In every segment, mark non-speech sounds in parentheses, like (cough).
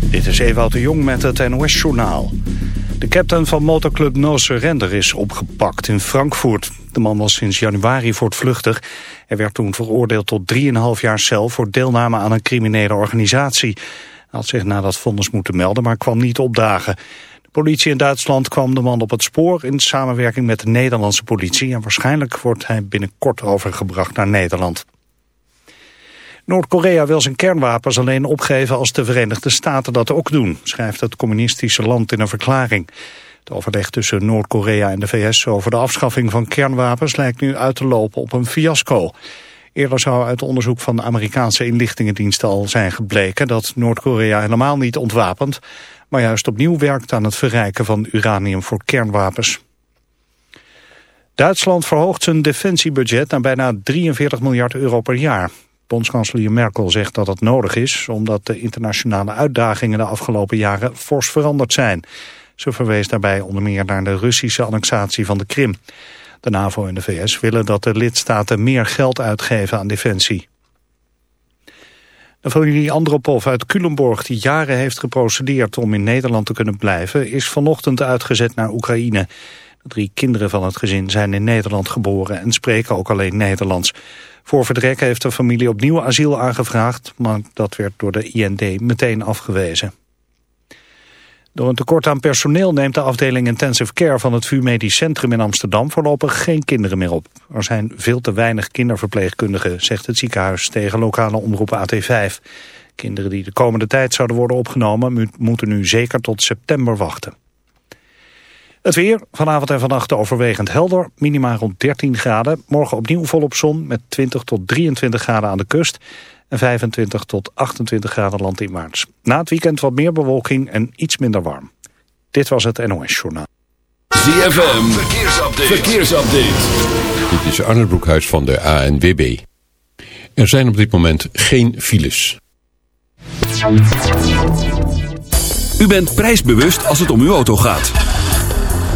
Dit is Ewout de Jong met het NOS-journaal. De captain van motorclub No Surrender is opgepakt in Frankfurt. De man was sinds januari voortvluchtig. Hij werd toen veroordeeld tot 3,5 jaar cel voor deelname aan een criminele organisatie. Hij had zich na dat vonnis moeten melden, maar kwam niet opdagen. De politie in Duitsland kwam de man op het spoor in samenwerking met de Nederlandse politie. En waarschijnlijk wordt hij binnenkort overgebracht naar Nederland. Noord-Korea wil zijn kernwapens alleen opgeven als de Verenigde Staten dat ook doen, schrijft het communistische land in een verklaring. Het overleg tussen Noord-Korea en de VS over de afschaffing van kernwapens lijkt nu uit te lopen op een fiasco. Eerder zou uit onderzoek van de Amerikaanse inlichtingendiensten al zijn gebleken dat Noord-Korea helemaal niet ontwapent, maar juist opnieuw werkt aan het verrijken van uranium voor kernwapens. Duitsland verhoogt zijn defensiebudget naar bijna 43 miljard euro per jaar. Bondskanselier Merkel zegt dat het nodig is... omdat de internationale uitdagingen de afgelopen jaren fors veranderd zijn. Ze verwees daarbij onder meer naar de Russische annexatie van de Krim. De NAVO en de VS willen dat de lidstaten meer geld uitgeven aan defensie. De familie Andropov uit Culemborg, die jaren heeft geprocedeerd om in Nederland te kunnen blijven, is vanochtend uitgezet naar Oekraïne. De drie kinderen van het gezin zijn in Nederland geboren en spreken ook alleen Nederlands. Voor vertrek heeft de familie opnieuw asiel aangevraagd, maar dat werd door de IND meteen afgewezen. Door een tekort aan personeel neemt de afdeling Intensive Care van het VU Medisch Centrum in Amsterdam voorlopig geen kinderen meer op. Er zijn veel te weinig kinderverpleegkundigen, zegt het ziekenhuis tegen lokale omroep AT5. Kinderen die de komende tijd zouden worden opgenomen moeten nu zeker tot september wachten. Het weer, vanavond en vannacht overwegend helder, minimaal rond 13 graden. Morgen opnieuw volop zon met 20 tot 23 graden aan de kust en 25 tot 28 graden land in maart. Na het weekend wat meer bewolking en iets minder warm. Dit was het NOS Journaal. ZFM, verkeersupdate. verkeersupdate. Dit is Arne Broekhuis van de ANWB. Er zijn op dit moment geen files. U bent prijsbewust als het om uw auto gaat.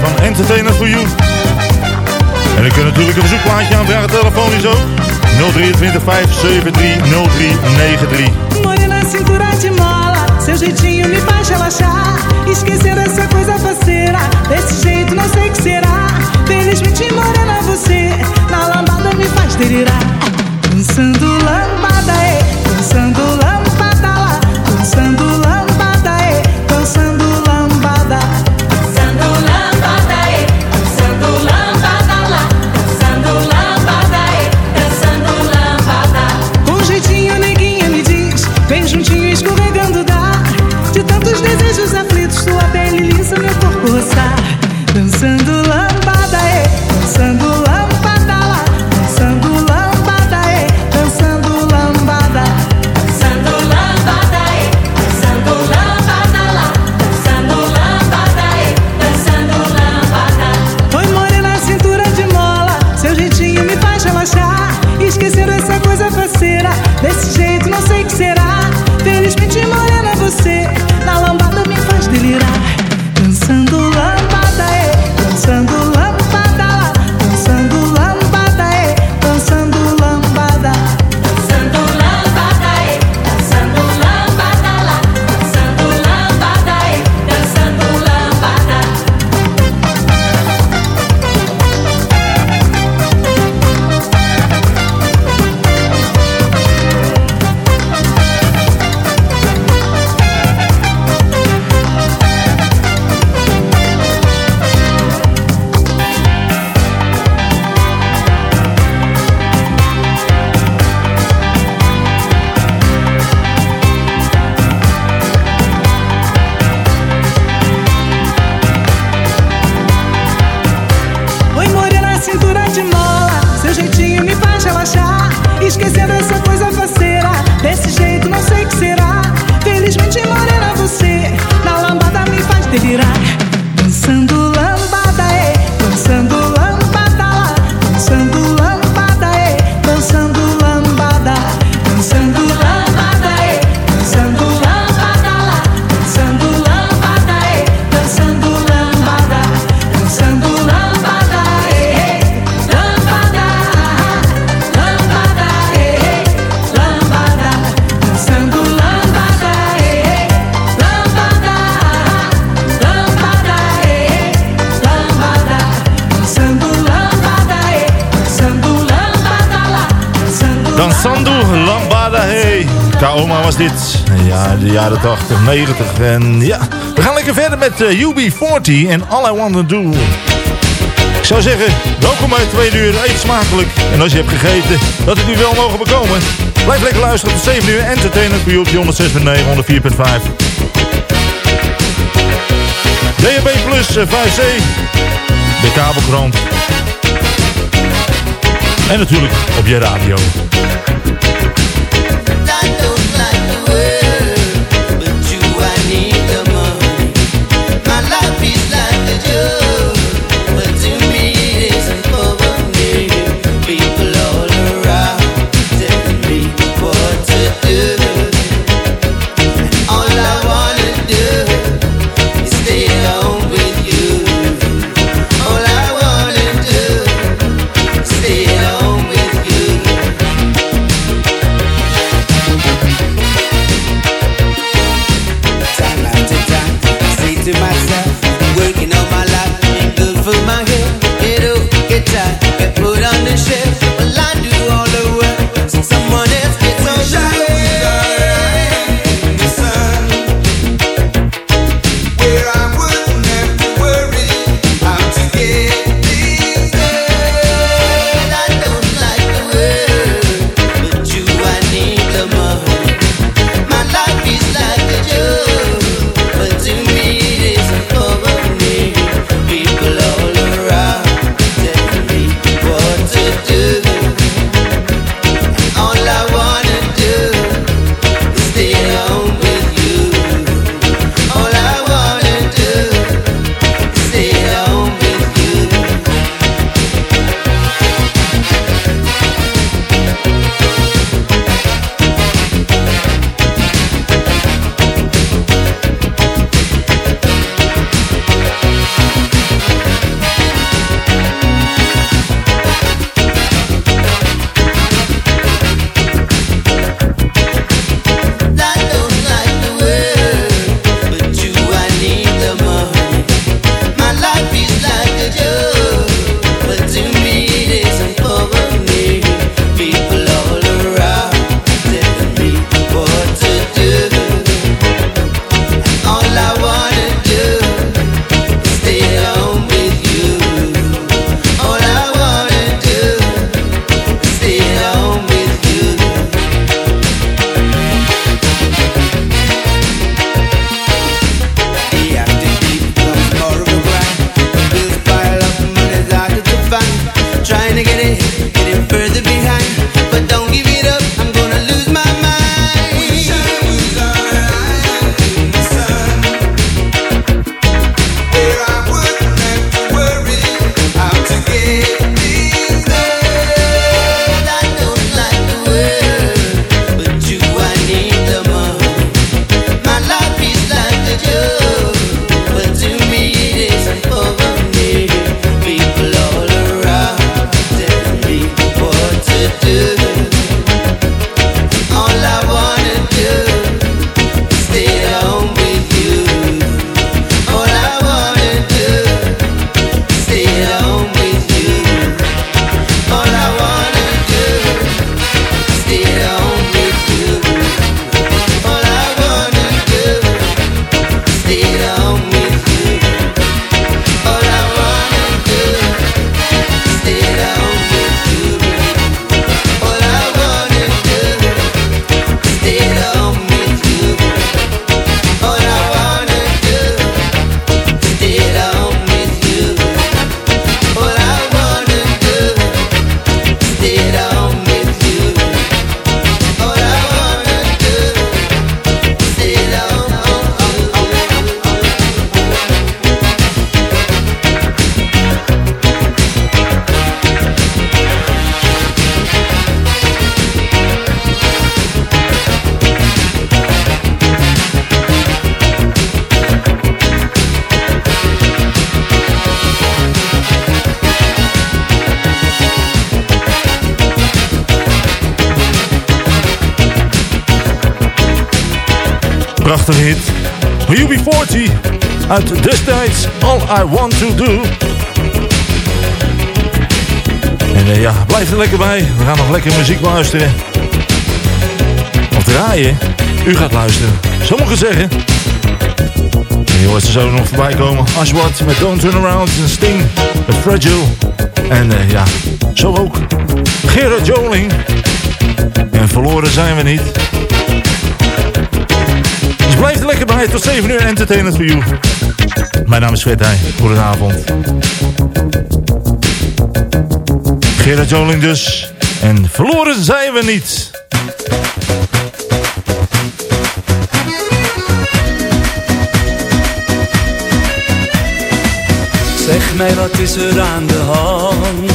Van Entertainment for You. En u kunt natuurlijk een verzoekplaatje aanvragen, telefonisch ook. 023 573 0393. Morena, cintura de mola, seu jeitinho me faz relaxar. Esquecer essa coisa faceira, desse jeito não sei o que será. Felizmente, morena, você na lambada me faz delirar. Dançando lambada, é, dançando lambada 三度 dit. Ja, de jaren 80, 90. En ja, we gaan lekker verder met uh, UB40 en All I Want To Do. Ik zou zeggen, welkom bij twee uur. Eet smakelijk. En als je hebt gegeten, dat het nu wel mogen bekomen. Blijf lekker luisteren tot 7 uur. Entertainment bij op 106.9, 104.5. DHB Plus eh, 5C. De kabelkrant. En natuurlijk op je radio. you. Prachtige hit. UB40 uit destijds All I Want To Do. En eh, ja, blijf er lekker bij. We gaan nog lekker muziek luisteren. Of draaien. U gaat luisteren. Sommigen zeggen. En je ze zo nog voorbij komen. Ashwat met Don't Turn Around en Sting met Fragile. En eh, ja, zo ook Gerard Joling. En verloren zijn we niet. Blijf er lekker bij. Tot 7 uur entertainment voor you. Mijn naam is Fred. Goedenavond. Gerard Joling dus. En verloren zijn we niet. Zeg mij, wat is er aan de hand?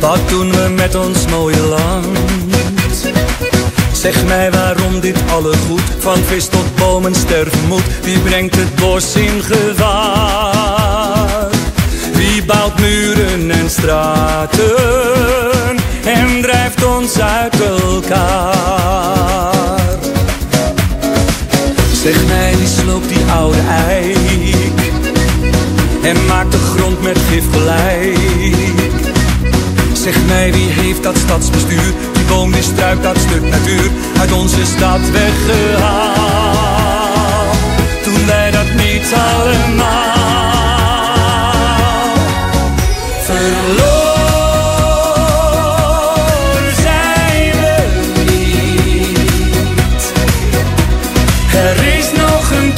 Wat doen we met ons mooie land? Zeg mij waarom dit alle goed Van vis tot bomen sterven moet Wie brengt het bos in gevaar? Wie bouwt muren en straten En drijft ons uit elkaar? Zeg mij, wie sloopt die oude eik en maakt de grond met gif gelijk. Zeg mij, wie heeft dat stadsbestuur? Boom, die struik, dat stuk natuur uit onze stad weggehaald. Toen wij dat niet allemaal verloren. Er is nog een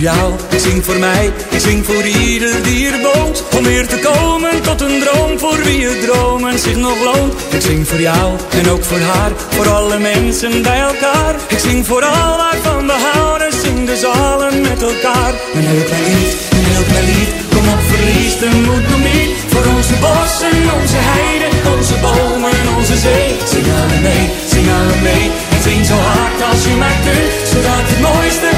ik zing voor mij, ik zing voor ieder die er woont. Om weer te komen tot een droom voor wie het dromen zich nog loont. Ik zing voor jou en ook voor haar, voor alle mensen bij elkaar. Ik zing voor al waarvan we houden, zing dus allen met elkaar. Een heel klein lied, een heel klein lied, kom op verlies de moed nog niet. Voor onze bossen, onze heiden, onze bomen, onze zee. Zing allen mee, zing allen mee. En zing zo hard als je maar kunt. Zodat het mooiste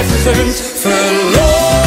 altijd blijft gegund. Verloren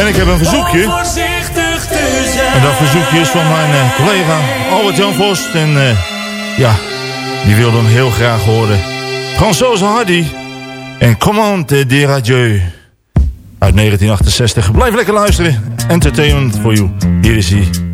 En ik heb een verzoekje. En dat verzoekje is van mijn eh, collega Albert-Jan Vost. En eh, ja, die wilde hem heel graag horen. Françoise Hardy. En Commande des Radieux. Uit 1968. Blijf lekker luisteren. Entertainment for you. Hier is hij.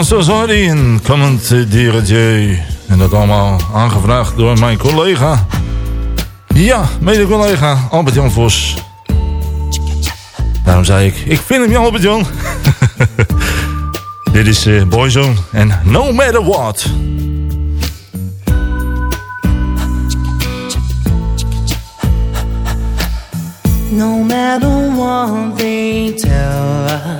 François Hardy en Comment adieu. En dat allemaal aangevraagd door mijn collega. Ja, mede-collega Albert-Jan Vos. Daarom zei ik, ik vind hem Albert-Jan. (laughs) Dit is eh, Boyzone en No Matter What. No matter what they tell us,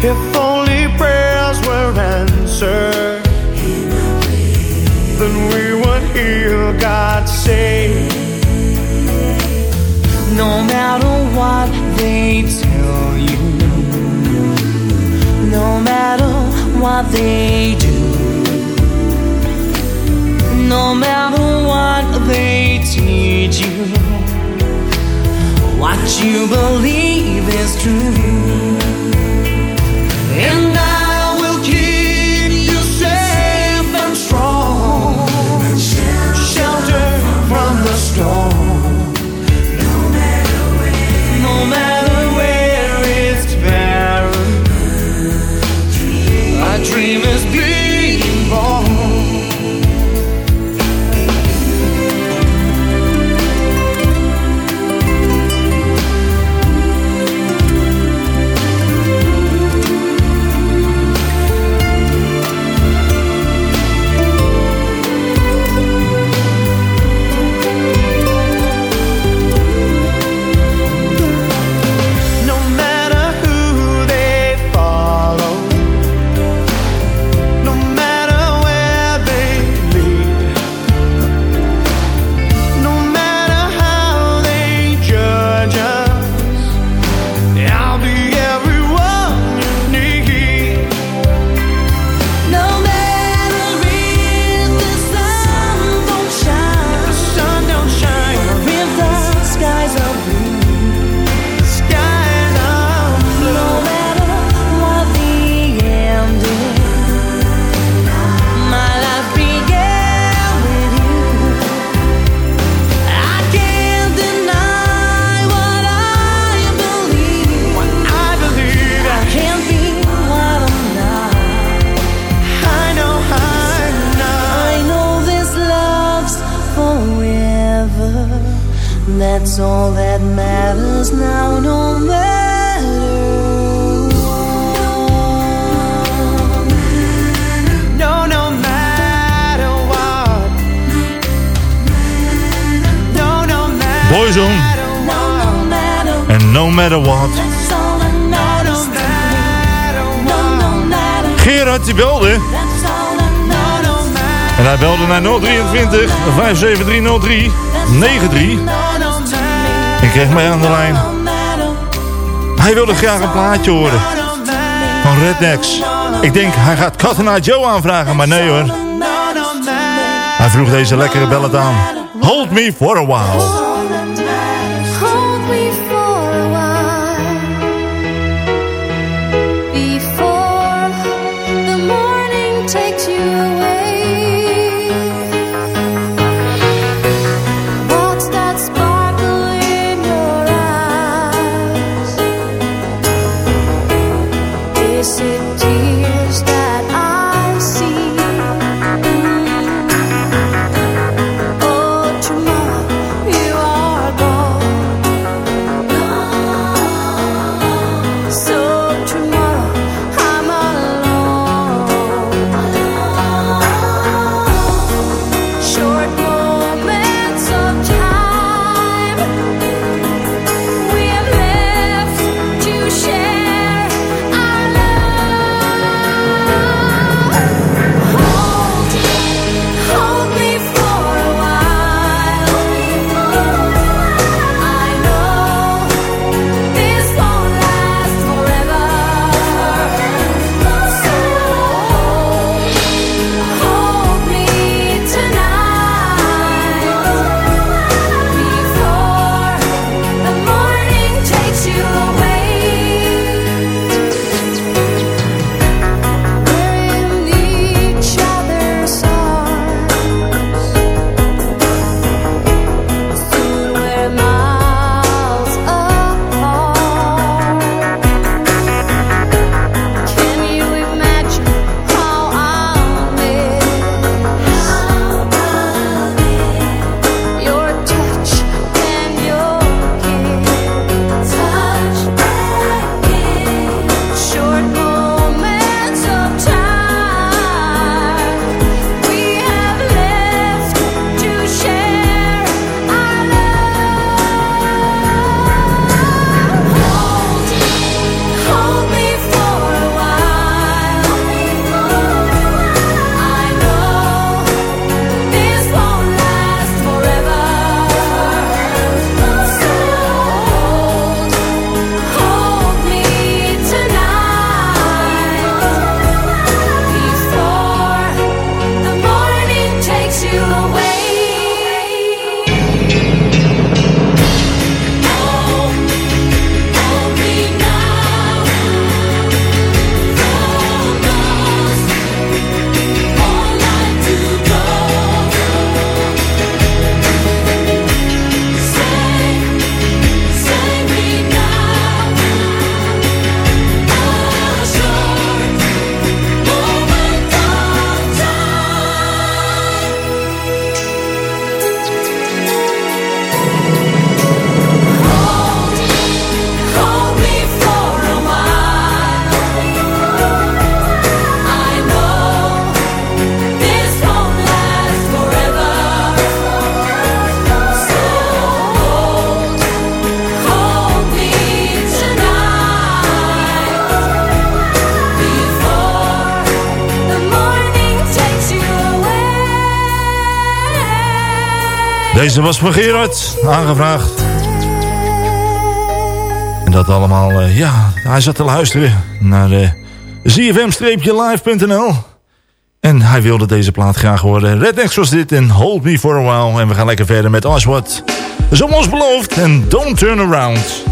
If only prayers were answered. Then we would hear God say. No matter what they tell you, no matter what they do. No matter what they teach you, what you believe is true. And All that matters now, no matter what. No, no matter what. No, no matter Boyzone No Matter What. No. Gerard die belde. En hij belde naar 023 57303 93. En kreeg mij aan de lijn. Hij wilde graag een plaatje horen. Van Rednecks. Ik denk hij gaat Eye Joe aanvragen, maar nee hoor. Hij vroeg deze lekkere ballad aan. Hold me for a while. Deze was van Gerard, aangevraagd. En dat allemaal, eh, ja, hij zat te luisteren naar uh, zfm-live.nl. En hij wilde deze plaat graag horen. Rednex was dit en Hold Me For A While. En we gaan lekker verder met Oswald. Zoals beloofd en Don't Turn Around.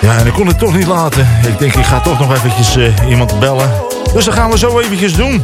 Ja, en ik kon het toch niet laten. Ik denk, ik ga toch nog eventjes eh, iemand bellen. Dus dat gaan we zo eventjes doen.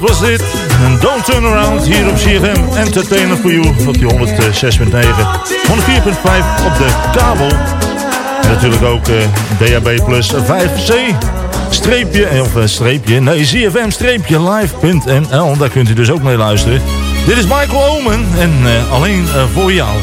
dat was dit. Don't Turn Around hier op CFM Entertainer for You op die 106.9, 104.5 op de kabel. En natuurlijk ook eh, uh, DAB plus 5C. Streepje, of uh, streepje, nee, CFM streepje live.nl. Daar kunt u dus ook mee luisteren. Dit is Michael Omen en eh, alleen voor jou.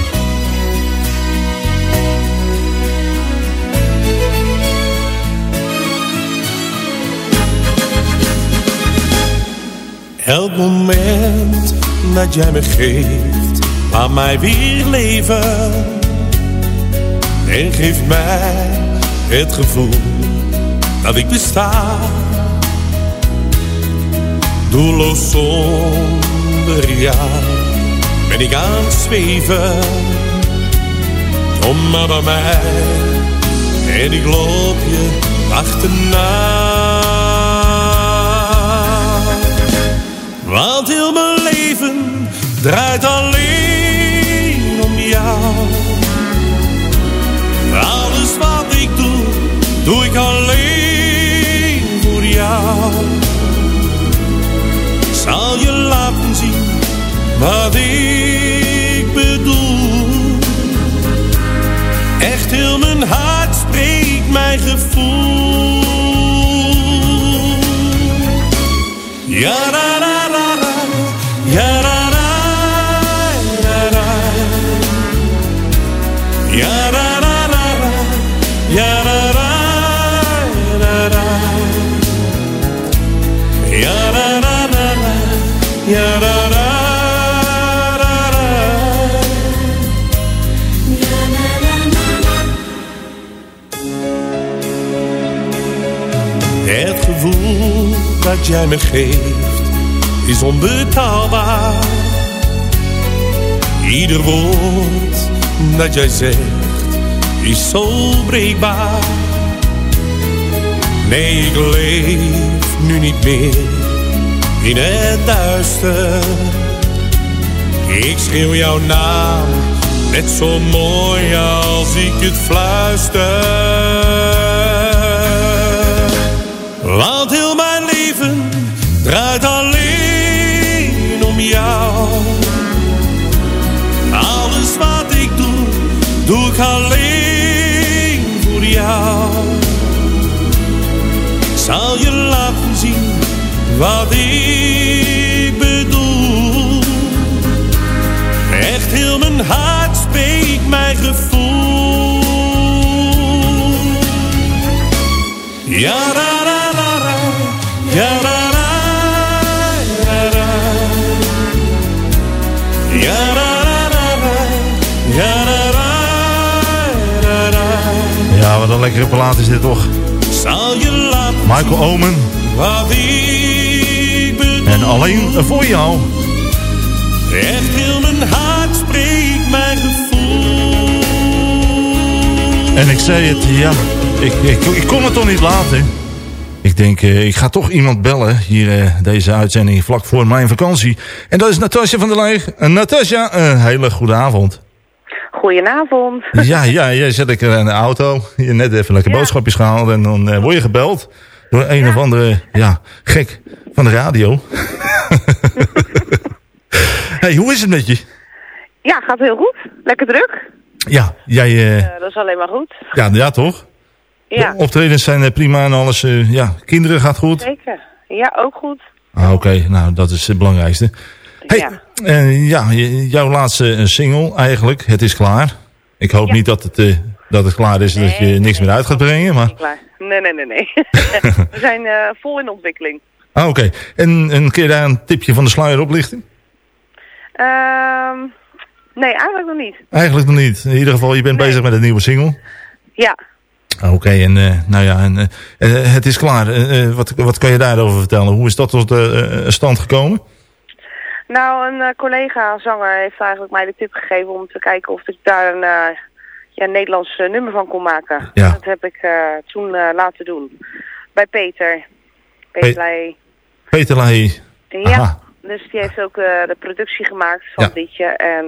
Elk moment dat jij me geeft, aan mij weer leven. En geeft mij het gevoel dat ik besta. Doelloos zonder jou ben ik aan het zweven. Kom maar bij mij en ik loop je achterna. Want heel mijn leven draait alleen om jou. Alles wat ik doe, doe ik alleen voor jou. Ik zal je laten zien wat ik bedoel. Echt heel mijn hart spreekt jij me geeft is onbetaalbaar. Ieder woord dat jij zegt is zo breekbaar. Nee, ik leef nu niet meer in het duister. Ik schreeuw jouw naam, net zo mooi als ik het fluister. Alles wat ik doe, doe ik alleen voor jou. Ik zal je laten zien wat ik bedoel. Echt heel mijn hart spreekt mijn gevoel. Ja, Ja, wat een lekkere plaat is dit toch. Michael Omen. En alleen voor jou. Echt heel mijn hart spreekt mijn gevoel. En ik zei het, ja, ik, ik, ik kon het toch niet laten. Ik denk, eh, ik ga toch iemand bellen. Hier, eh, deze uitzending vlak voor mijn vakantie. En dat is Natasja van der Leeg. Uh, Natasja, een hele goede avond. Goedenavond. Ja, ja, jij zet ik er in de auto. Je net even lekker boodschapjes gehaald. En dan eh, word je gebeld door een of andere ja, gek van de radio. (laughs) hey, hoe is het met je? Ja, gaat heel goed. Lekker druk. Ja, jij... eh, Eh, dat is alleen maar goed. ja, ja, toch? Ja, De optredens zijn eh, prima en alles. eh, ja, kinderen gaat goed. zeker. Ja, ook goed. Ah, Oké, nou dat is het belangrijkste. Hey, Ja. eh, ja, jouw laatste single eigenlijk, Het is klaar. Ik hoop niet dat het, dat het klaar is, dat je niks meer uit gaat brengen. Maar... Klaar. Nee, nee, nee, nee. (laughs) We zijn vol in ontwikkeling. Ah, oké. En, en kun je daar een tipje van de sluier oplichten? Ehm nee, eigenlijk nog niet. Eigenlijk nog niet. In ieder geval, je bent bezig met een nieuwe single. Ja. Ah, Oké, en eh, nou ja, en, eh, eh, het is klaar. Wat, wat kan je daarover vertellen? Hoe is dat tot stand gekomen? Nou, een eh, collega-zanger heeft eigenlijk mij de tip gegeven om te kijken of ik daar een ja, Nederlands nummer van kon maken. Ja. Dat heb ik toen laten doen. Bij Peter. Peter Leij. Peter Lahey. Ja, dus die heeft ook de productie gemaakt van Ja. het liedje. En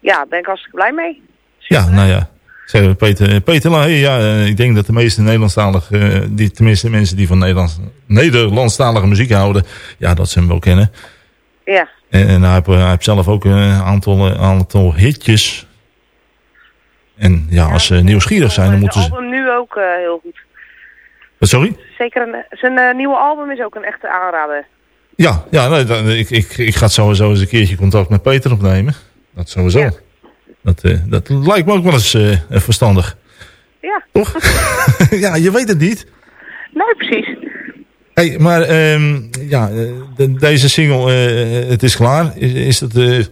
ja, daar ben ik hartstikke blij mee. Ja, nou ja. We Peter, Peter Lahey, ja, eh, ik denk dat de meeste Nederlandstalige, eh, die, tenminste mensen die van Nederlands, Nederlandstalige muziek houden, ja, dat ze hem wel kennen. Ja. En, en hij, heeft, hij heeft zelf ook een aantal, eh, aantal hitjes. En ja, als ze nieuwsgierig zijn, dan moeten ze... album nu ook eh, heel goed. Wat, Sorry? Zeker een, zijn eh, nieuwe album is ook een echte aanrader. Ja, ja nee, dan- ik, ik, ik ga sowieso eens een keertje contact met Peter opnemen. Dat sowieso. Dat, eh, dat lijkt me ook wel eens eh, verstandig. Ja. Toch? (laughs) ja, je weet het niet. Nee, precies. Hey, maar ehm, ja, eh, de- deze single, het is klaar. Is, is dat een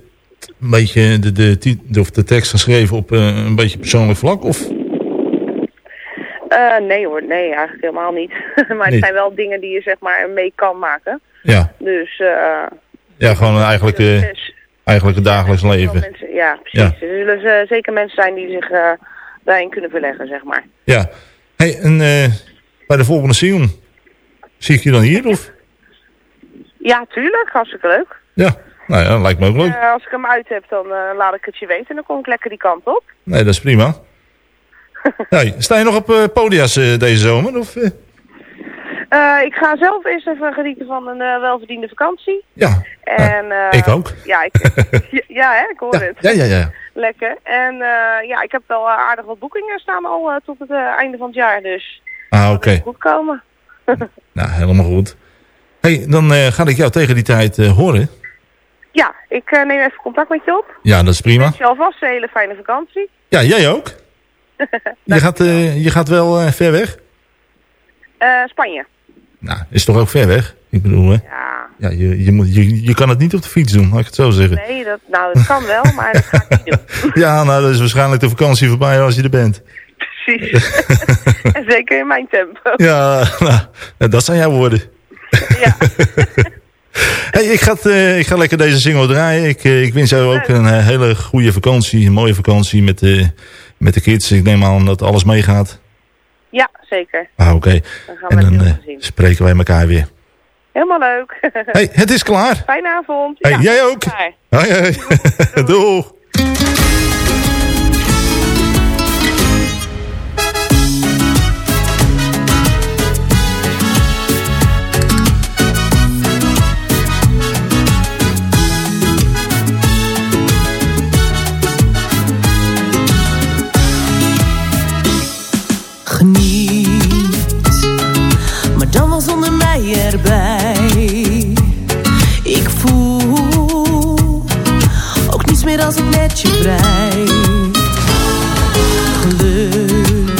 beetje de, de, of de tekst geschreven op een beetje persoonlijk vlak? Of? Nee hoor, nee, eigenlijk helemaal niet. (laughs) maar het zijn wel dingen die je zeg maar mee kan maken. Ja, Dus ja gewoon eigenlijk, eigenlijk het dagelijks leven. mensen, ja, precies. Ja. Er zullen ze- zeker mensen zijn die zich eh, daarin kunnen verleggen, zeg maar. Ja. Hey, en eh, bij de volgende single, zie ik je dan hier? Of? Ja, tuurlijk, hartstikke leuk. Ja, nou ja, lijkt me ook leuk. Eh, als ik hem uit heb, dan laat ik het je weten en dan kom ik lekker die kant op. Nee, dat is prima. (laughs) Hey, sta je nog op eh, podia's deze zomer? Of, eh? Ik ga zelf eerst even genieten van een eh, welverdiende vakantie. Ja, En, eh, ik ook. Ja, ik, (laughs) ja, hè, ik hoor het. ja, ja, ja. Lekker. En ja, ik heb wel aardig wat boekingen staan al tot het einde van het jaar, dus Ah, oké. goed komen. (laughs) Nou, helemaal goed. hey, dan ga ik jou tegen die tijd horen. Ja, ik neem even contact met je op. Ja, dat is prima. Wens je alvast een hele fijne vakantie. Ja, jij ook. (laughs) Je gaat, je gaat wel ver weg? Spanje. Nou, is toch ook ver weg? Ik bedoel, hè? Ja. Ja, je, je, moet, je, je kan het niet op de fiets doen, laat ik het zo zeggen. Nee, dat, nou, dat kan wel, maar dat ga ik niet doen. (laughs) Ja, nou, dat is waarschijnlijk de vakantie voorbij als je er bent. Precies. (laughs) en zeker in mijn tempo. Ja, nou, dat zijn jouw woorden. hey, ik, ga, eh, ik ga lekker deze single draaien. Ik, eh, ik wens jou ook een eh, hele goede vakantie. Een mooie vakantie met, met de kids. Ik neem aan dat alles meegaat. Ja, zeker. Ah, oké. Dan gaan we En het dan zien. spreken wij elkaar weer. Helemaal leuk. (laughs) hey, het is klaar. Fijne avond. Hey, Ja, jij ook. Hoi, hoi. (laughs) (laughs) Doeg. Geniet, als ik met je vrij. Geluk,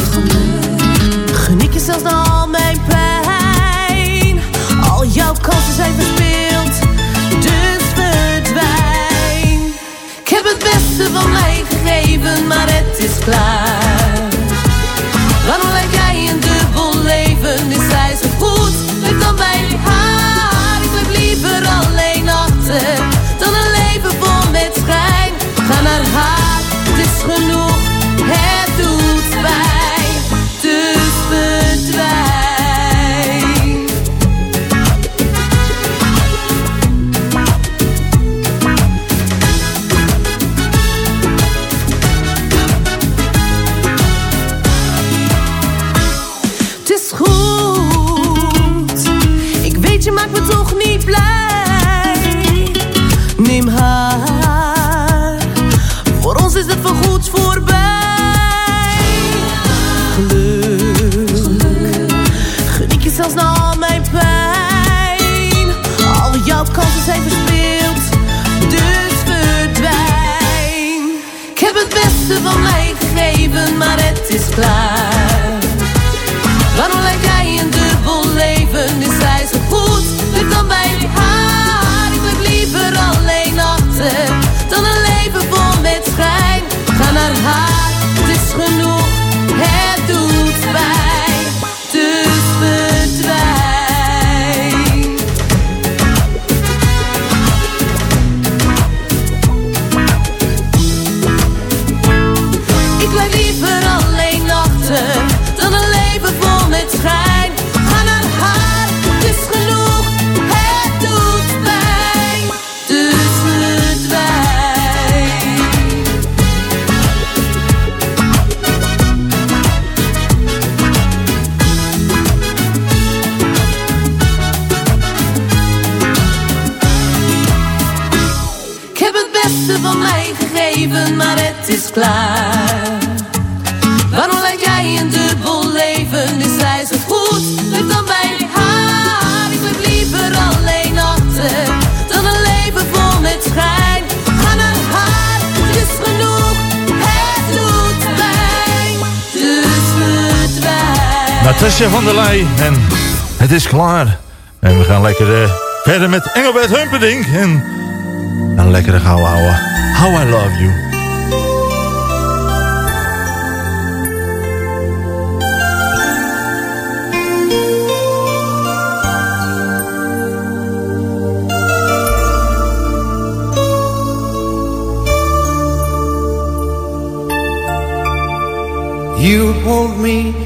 geniet je zelfs al mijn pijn. Al jouw kansen zijn verspeeld, dus verdwijn. Ik heb het beste van mij gegeven, maar het is klaar. Zelfs na al mijn pijn. Al jouw kansen zijn verspeeld. Dus verdwijn. Ik heb het beste van mij gegeven, maar het is klaar. Natasja van der Leij. En het is klaar. En we gaan lekker eh, verder met Engelbert Humperdinck. En een lekkere gauw houden. How I Love You. You hold me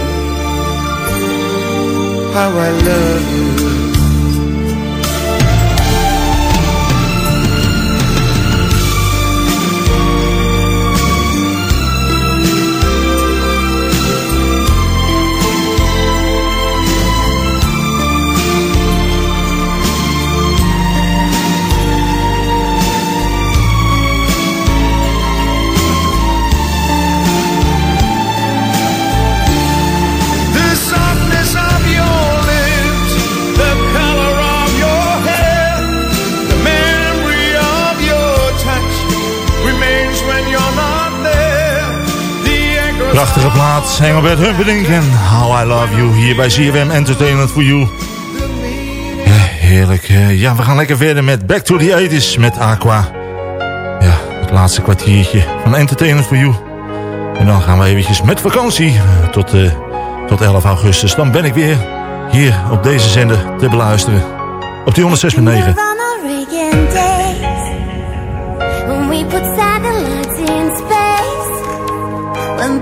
how I love you. Prachtige plaat, Engelbert Humperdinck en How I Love You hier bij CFM Entertainment for You. Heerlijk. Ja, we gaan lekker verder met Back to the 80s met Aqua. Ja, het laatste kwartiertje van Entertainment for You. En dan gaan we eventjes met vakantie eh, tot, eh, tot 11 augustus. Dan ben ik weer hier op deze zender te beluisteren. Op die 106.9.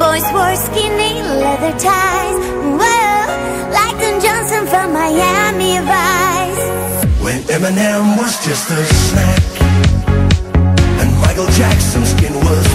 boys wore skinny leather ties. Well, like Don Johnson from Miami Vice. When Eminem was just a snack And Michael Jackson's skin was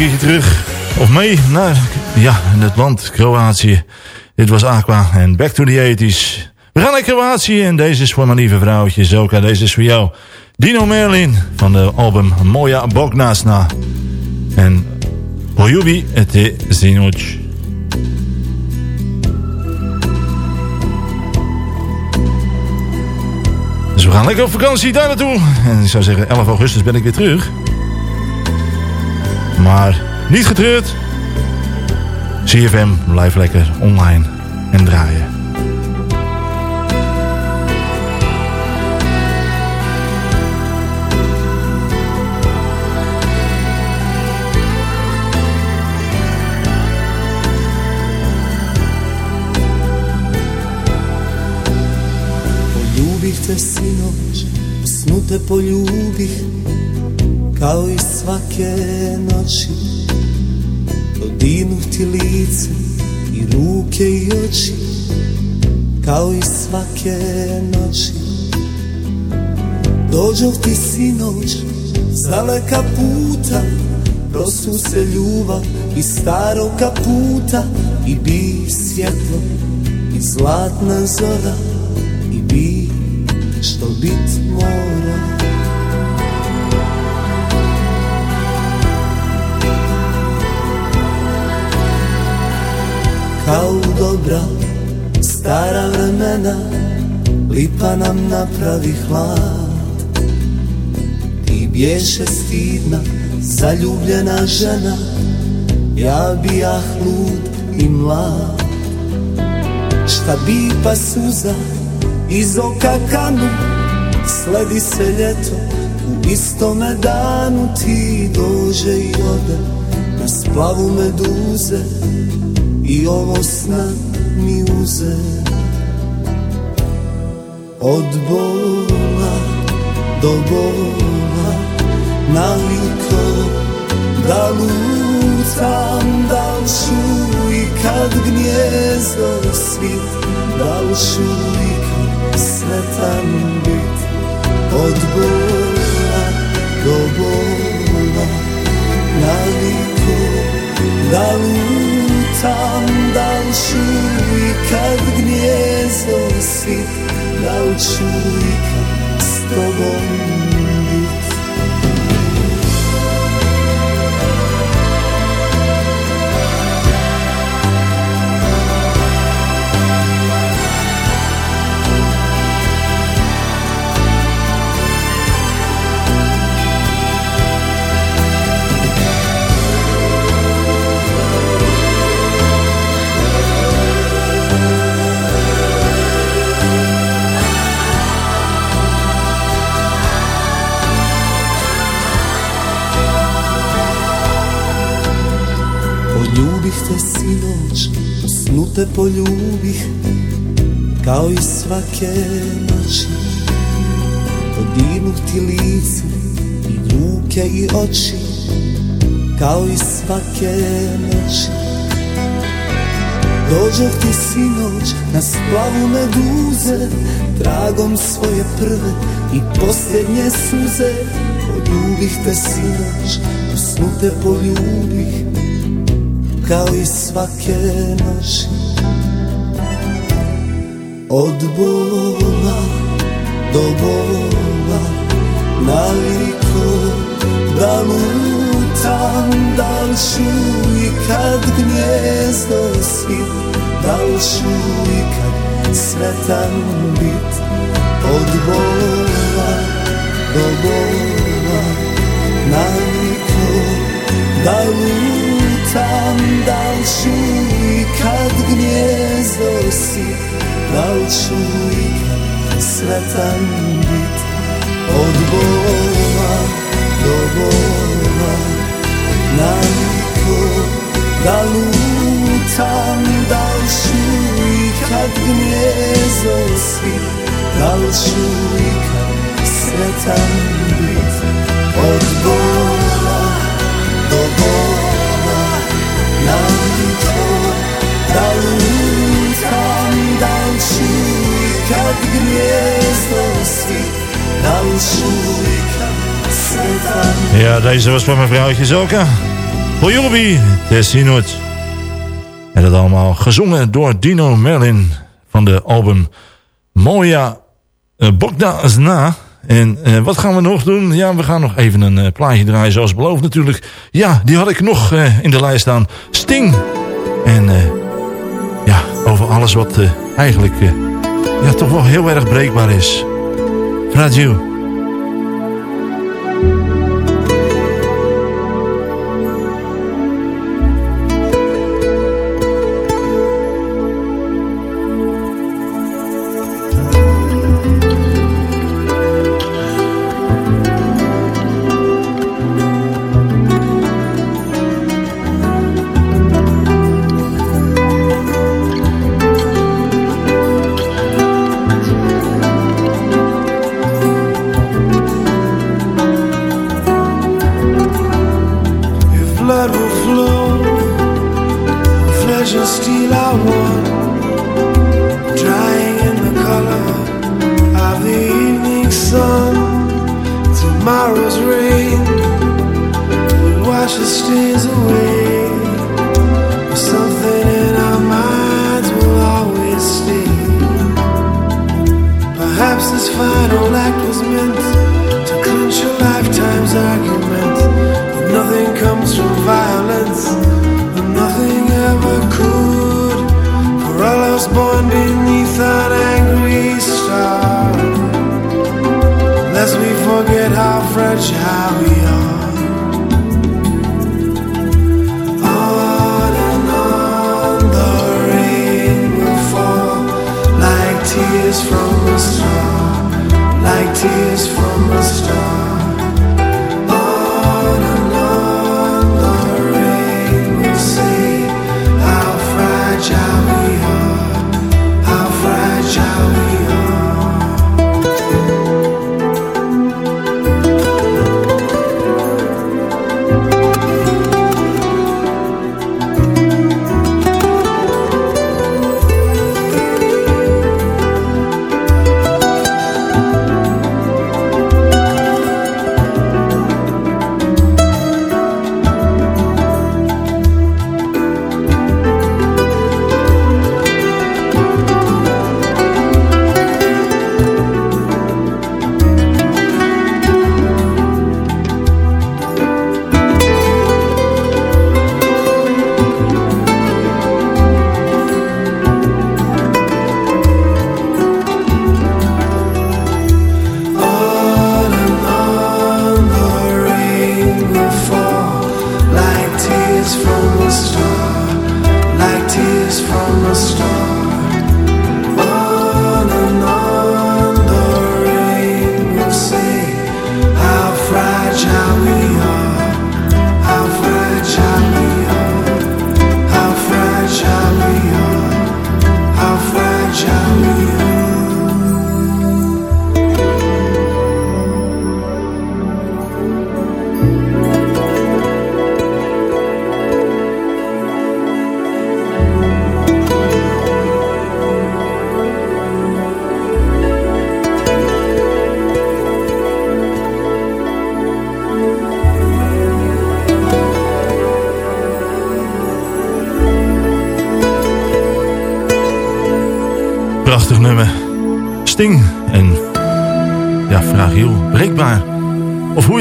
keertje terug. Of mee naar, ja, het land Kroatië. Dit was Aqua en Back to the 80s. We gaan naar Kroatië en deze is voor mijn lieve vrouwtje Zoka. Deze is voor jou. Dino Merlin van de album Moja Bognasna. En Poljubi te Zinoć. Dus we gaan lekker op vakantie daar naartoe. En ik zou zeggen, 11 augustus ben ik weer terug. Maar niet getreurd. CFM blijft lekker online en draaien. Poljubih te sinoć, snu te poljubih Kao i svake noći Dodirnuh ti lice i ruke i oči. Kao i svake noći Dođoh ti sinoć, s daleka puta Prosu se ljubav iz staroga puta. I bi svjetlo i zlatna zora I bi što bit mora Kao dobra stara vremena Lipa nam napravi hlad. Ti bješe stidna zaljubljena žena Ja bi ja lud i mlad. Šta bi pa suza iz oka kanu Sledi se ljeto u istome danu Ti dođe i ode. Na splavu meduze I ovo sna mi uze Od bola do bola. Naliko da lutam Da i kad gnjezdo svit Da i kad sretan bit? Od bola do bola Naliko da lutam sam dan šuj kad gnjezdo sit Naučuj kad s tobom. Te poljubih Kao i svake noći. Dodirnuh ti lice i ruke i oči Kao i svake noći. Dođoh ti sinoć na splavu meduze Tragom svoje prve i posljednje suze. Poljubih te sinoć, u snu te poljubih kao i svake noći Od bola do bola Naliko da lutam Da li ću i kad gnjezdo svit Da li ću i kad sretan bit. Od bola do bola Naliko da lutam Da li ću i kad gnjezdo si Da li ću i kad sretan bit Od bola do bola Naviko da lutam Da li ću i kad gnjezdo si Da li ću i kad sretan bit Od bola kad Da li Ja, deze was van mijn vrouwtje Zoka. Voor Jobi, Tessinut. En dat allemaal gezongen door Dino Merlin van de album Moja uh, Bogda Zna. En eh, wat gaan we nog doen? Ja, we gaan nog even een eh, plaatje draaien zoals beloofd natuurlijk. Ja, die had ik nog eh, in de lijst staan. Sting. En eh, ja, over alles wat eh, eigenlijk eh, ja, toch wel heel erg breekbaar is. If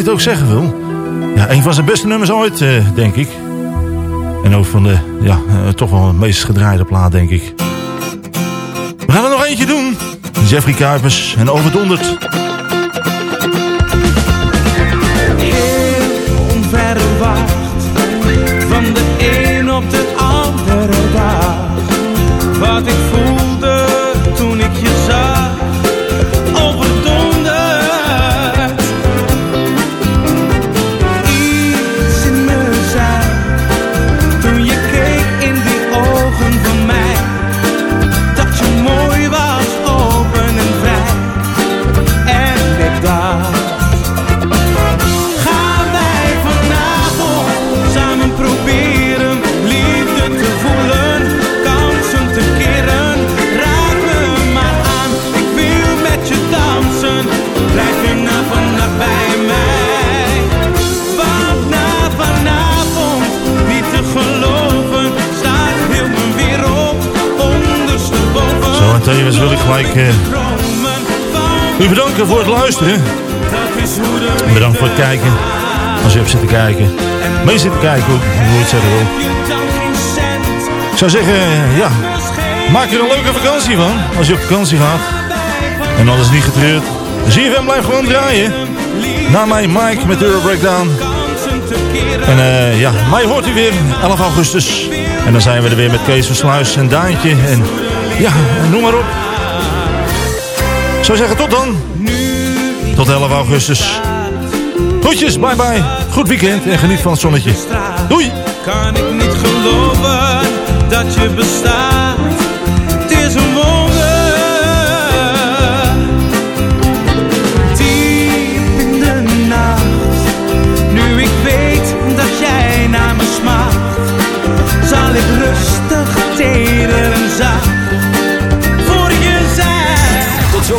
ook zeggen wil. Ja, een van zijn beste nummers ooit, eh, denk ik. En ook van de, ja, eh, toch wel de meest gedraaide plaat, denk ik. We gaan er nog eentje doen. Jeffrey Kuipers en Over het 100. Bedankt voor het kijken. Als je hebt zitten kijken. Mee zitten kijken, je het zeggen. Ik zou zeggen, ja. Maak er een leuke vakantie van. Als je op vakantie gaat. En alles niet getreurd. ZFM blijft gewoon draaien. Na mij Mike met Euro Breakdown. En eh, ja, mij hoort u weer 11 augustus. En dan zijn we er weer met Kees van Sluis en Daantje. En ja, noem maar op. Ik zou zeggen, tot dan. Tot 11 augustus. Groetjes, bye bye. Goed weekend en geniet van het zonnetje. Doei. Kan ik niet geloven dat je bestaat. Het is een wonder. Diep in de nacht. Nu ik weet dat jij naar me smaakt. Zal ik rustig, teder en zacht